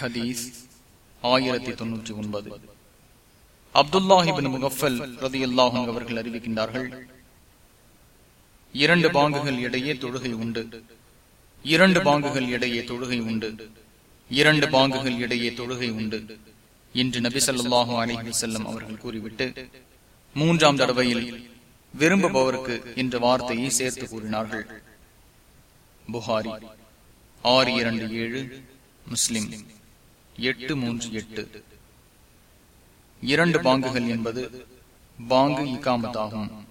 ஹதீஸ் ஆயிரத்தி தொன்னூற்றி ஒன்பது. அப்துல்லாஹிபின் முகஃபல் ரதி அல்லாஹும் அவர்கள் அறிவிக்கின்றார்கள் இரண்டு பாங்குகள் இடையே தொழுகை உண்டு. இரண்டு பாங்குகள் இடையே தொழுகை உண்டு. இரண்டு பாங்குகள் இடையே தொழுகை உண்டு என்று நபி சொல்லாஹு அலிஹி செல்லம் அவர்கள் கூறிவிட்டு மூன்றாம் தடவையில் விரும்புபவருக்கு என்ற வார்த்தையை சேர்த்து கூறினார்கள். புகாரி ஆறு இரண்டு ஏழு முஸ்லிம் எட்டு மூன்று எட்டு. இரண்டு பாங்குகள் என்பது பாங்கு இக்காமத்தாகும்.